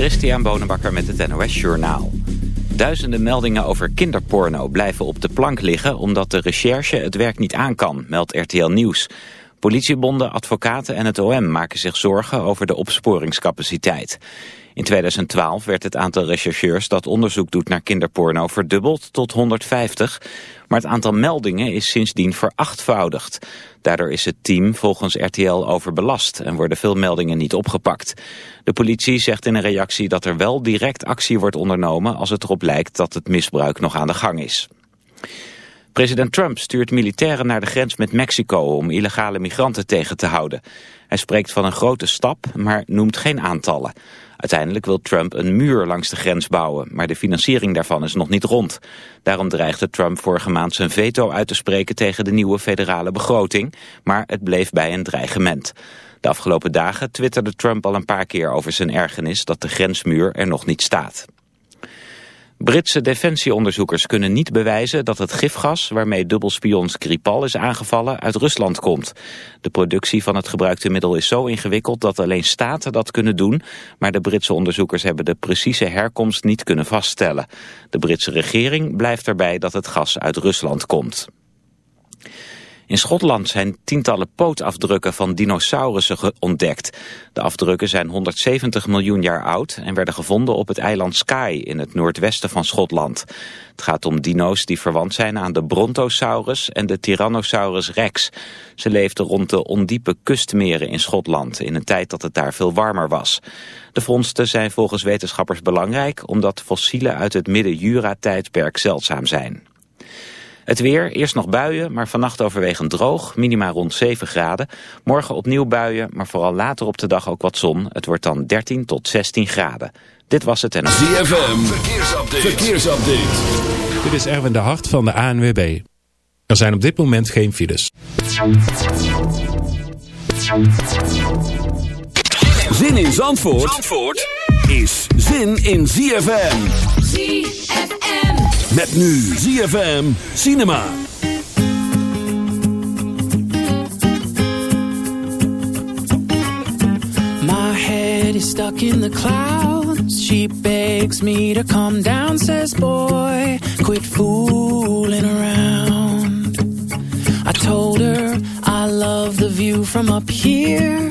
Christian Bonenbakker met het NOS Journaal. Duizenden meldingen over kinderporno blijven op de plank liggen... omdat de recherche het werk niet aan kan, meldt RTL Nieuws. Politiebonden, advocaten en het OM maken zich zorgen over de opsporingscapaciteit. In 2012 werd het aantal rechercheurs dat onderzoek doet naar kinderporno verdubbeld tot 150. Maar het aantal meldingen is sindsdien verachtvoudigd. Daardoor is het team volgens RTL overbelast en worden veel meldingen niet opgepakt. De politie zegt in een reactie dat er wel direct actie wordt ondernomen als het erop lijkt dat het misbruik nog aan de gang is. President Trump stuurt militairen naar de grens met Mexico om illegale migranten tegen te houden. Hij spreekt van een grote stap, maar noemt geen aantallen. Uiteindelijk wil Trump een muur langs de grens bouwen, maar de financiering daarvan is nog niet rond. Daarom dreigde Trump vorige maand zijn veto uit te spreken tegen de nieuwe federale begroting, maar het bleef bij een dreigement. De afgelopen dagen twitterde Trump al een paar keer over zijn ergernis dat de grensmuur er nog niet staat. Britse defensieonderzoekers kunnen niet bewijzen dat het gifgas waarmee dubbelspion Skripal is aangevallen uit Rusland komt. De productie van het gebruikte middel is zo ingewikkeld dat alleen staten dat kunnen doen, maar de Britse onderzoekers hebben de precieze herkomst niet kunnen vaststellen. De Britse regering blijft erbij dat het gas uit Rusland komt. In Schotland zijn tientallen pootafdrukken van dinosaurussen ontdekt. De afdrukken zijn 170 miljoen jaar oud en werden gevonden op het eiland Skye in het noordwesten van Schotland. Het gaat om dino's die verwant zijn aan de Brontosaurus en de Tyrannosaurus rex. Ze leefden rond de ondiepe kustmeren in Schotland in een tijd dat het daar veel warmer was. De vondsten zijn volgens wetenschappers belangrijk omdat fossielen uit het midden-Jura-tijdperk zeldzaam zijn. Het weer, eerst nog buien, maar vannacht overwegend droog. Minima rond 7 graden. Morgen opnieuw buien, maar vooral later op de dag ook wat zon. Het wordt dan 13 tot 16 graden. Dit was het en... ZFM, verkeersupdate. verkeersupdate. Dit is Erwin de Hart van de ANWB. Er zijn op dit moment geen files. Zin in Zandvoort, Zandvoort is zin in ZFM. ZFM. Met nu ZFM Cinema. My head is stuck in the clouds. She begs me to come down, says boy, quit fooling around. I told her I love the view from up here.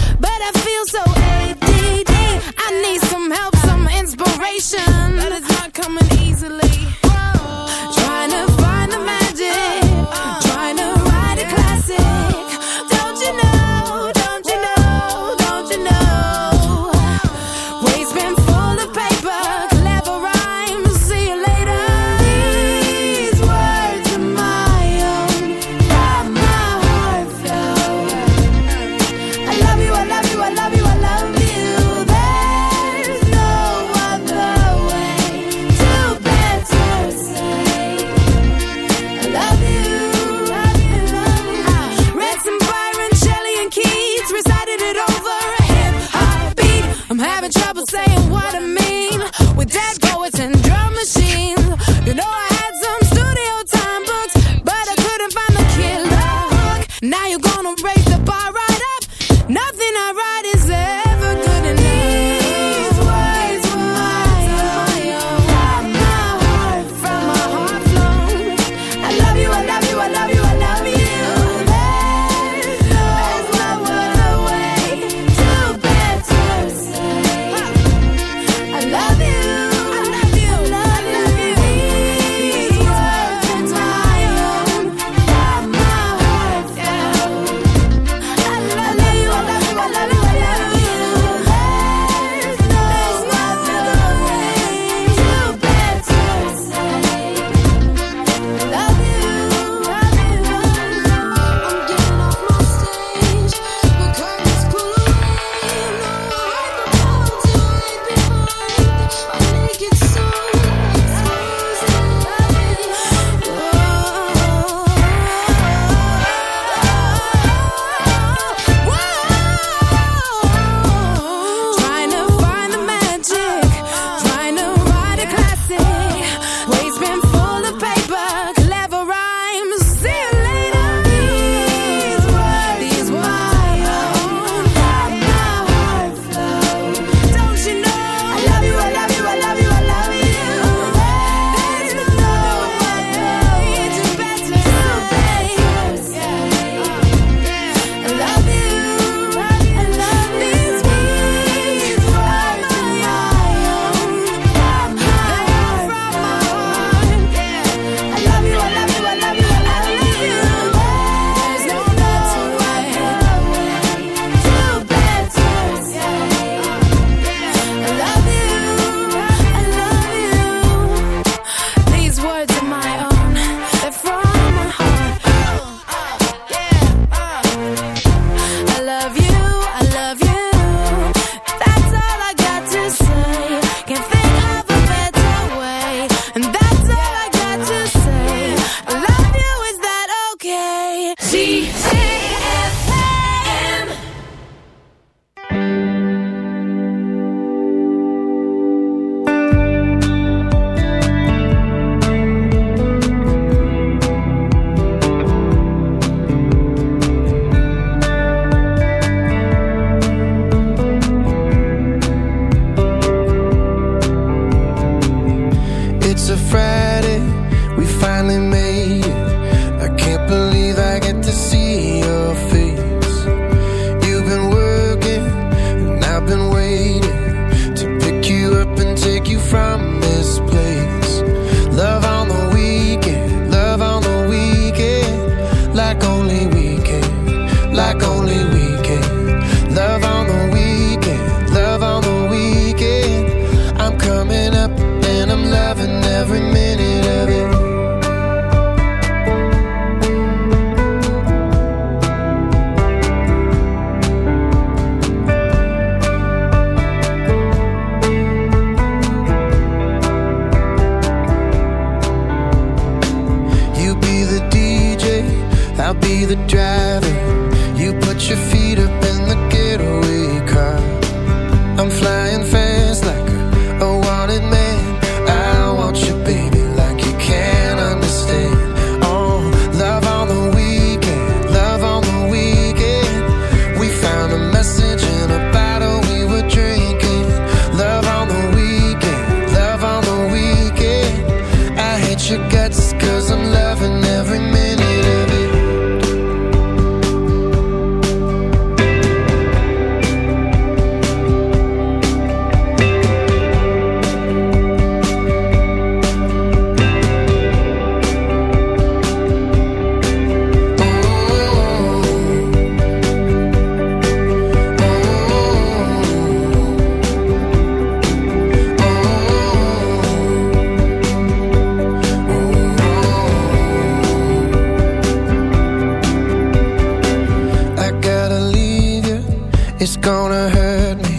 It's gonna hurt me.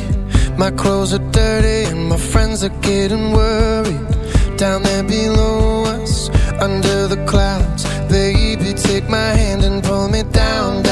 My clothes are dirty and my friends are getting worried. Down there below us, under the clouds Baby, take my hand and pull me down, down.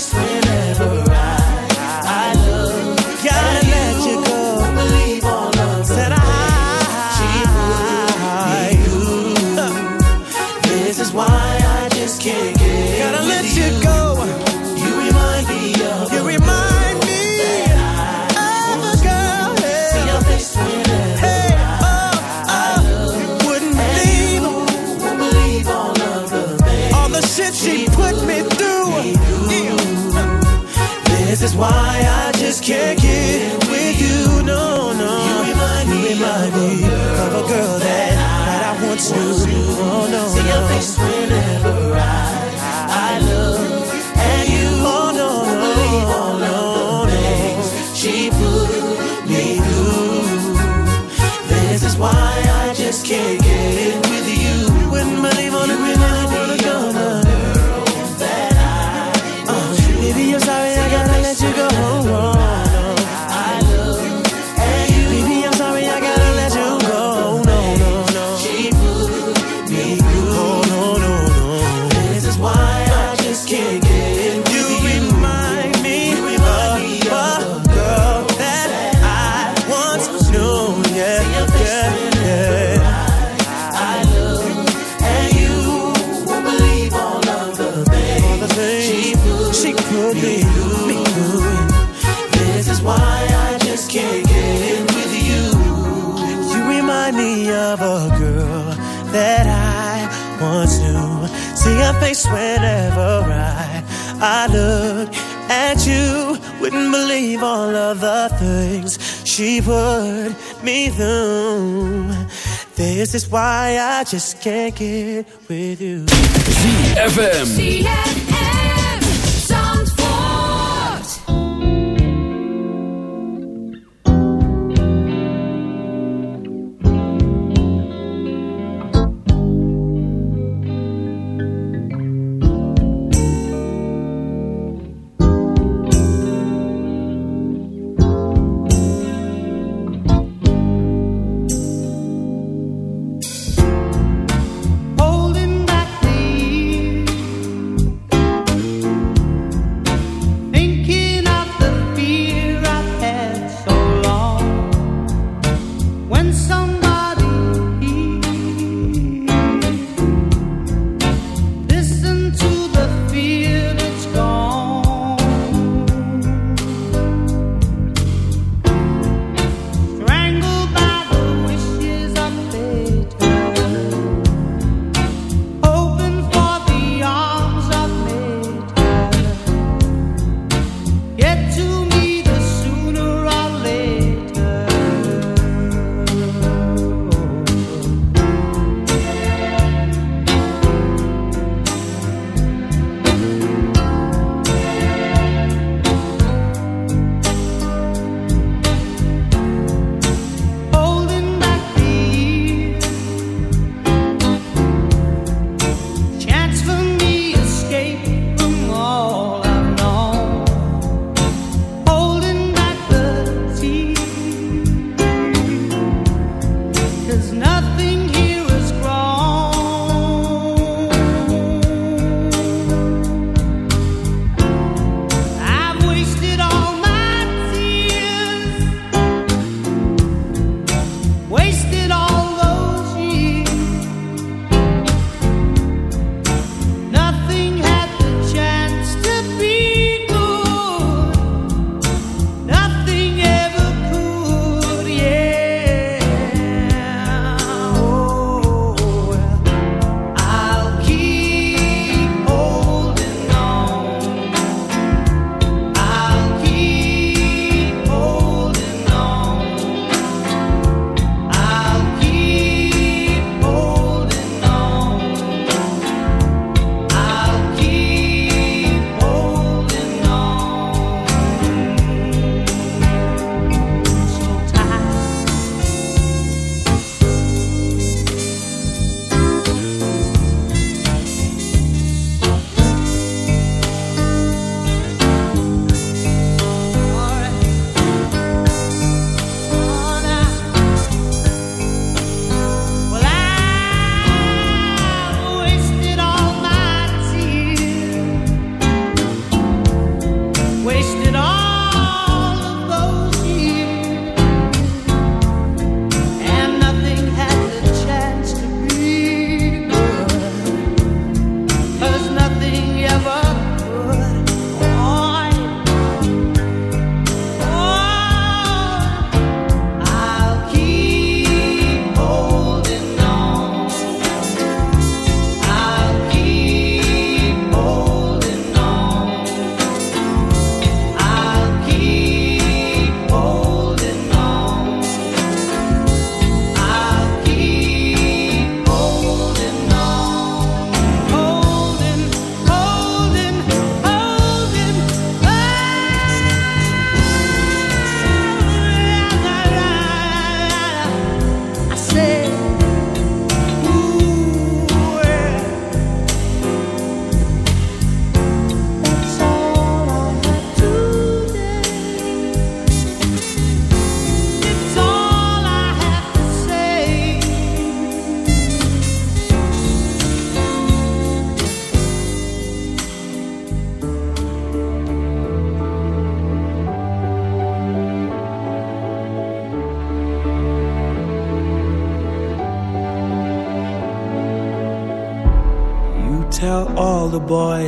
Christmas. can't get with you. No, no. You remind me, of, a girl, that, I once knew. Oh, no. See your face whenever. This is why I just can't get with you. ZFM.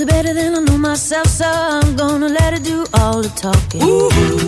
It better than I know myself, so I'm gonna let it do all the talking. I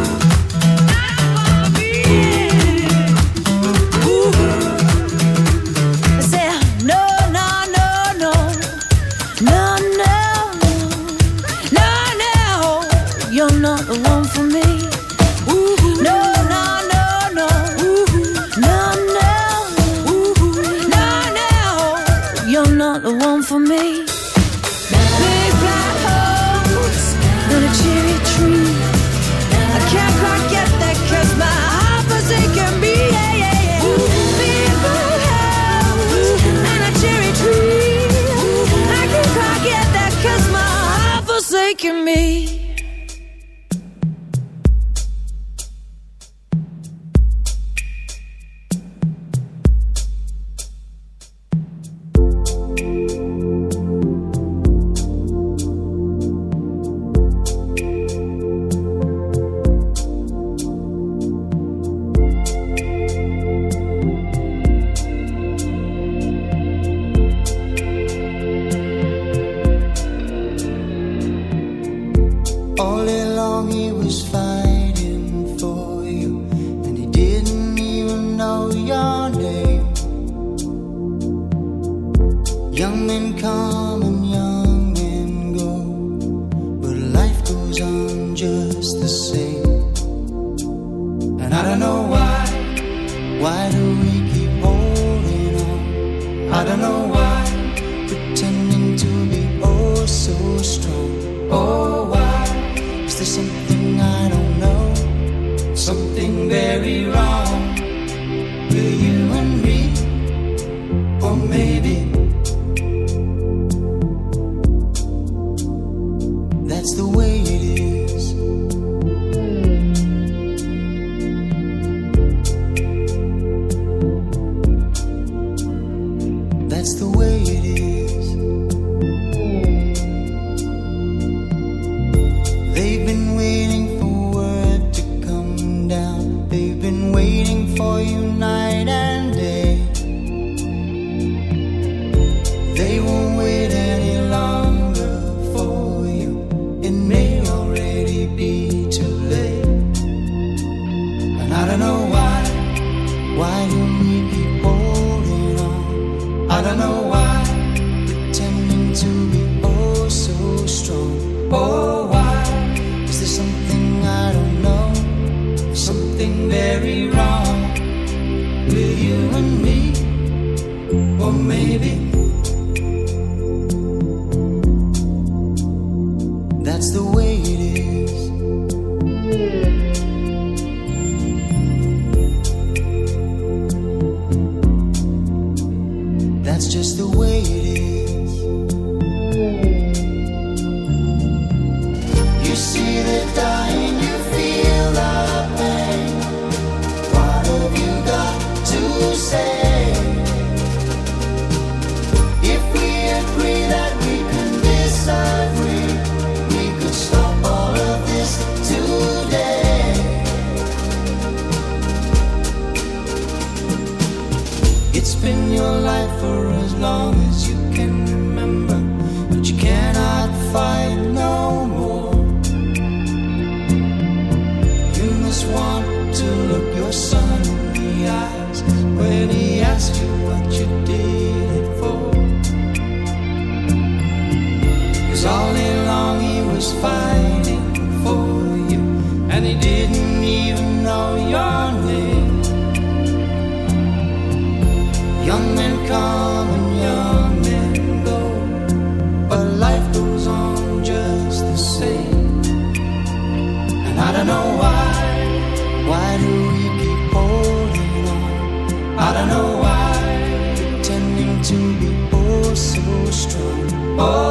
making me. I don't know why, why holding on. I don't know why, pretending to be oh so strong. Oh. Oh.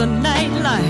The nightlife.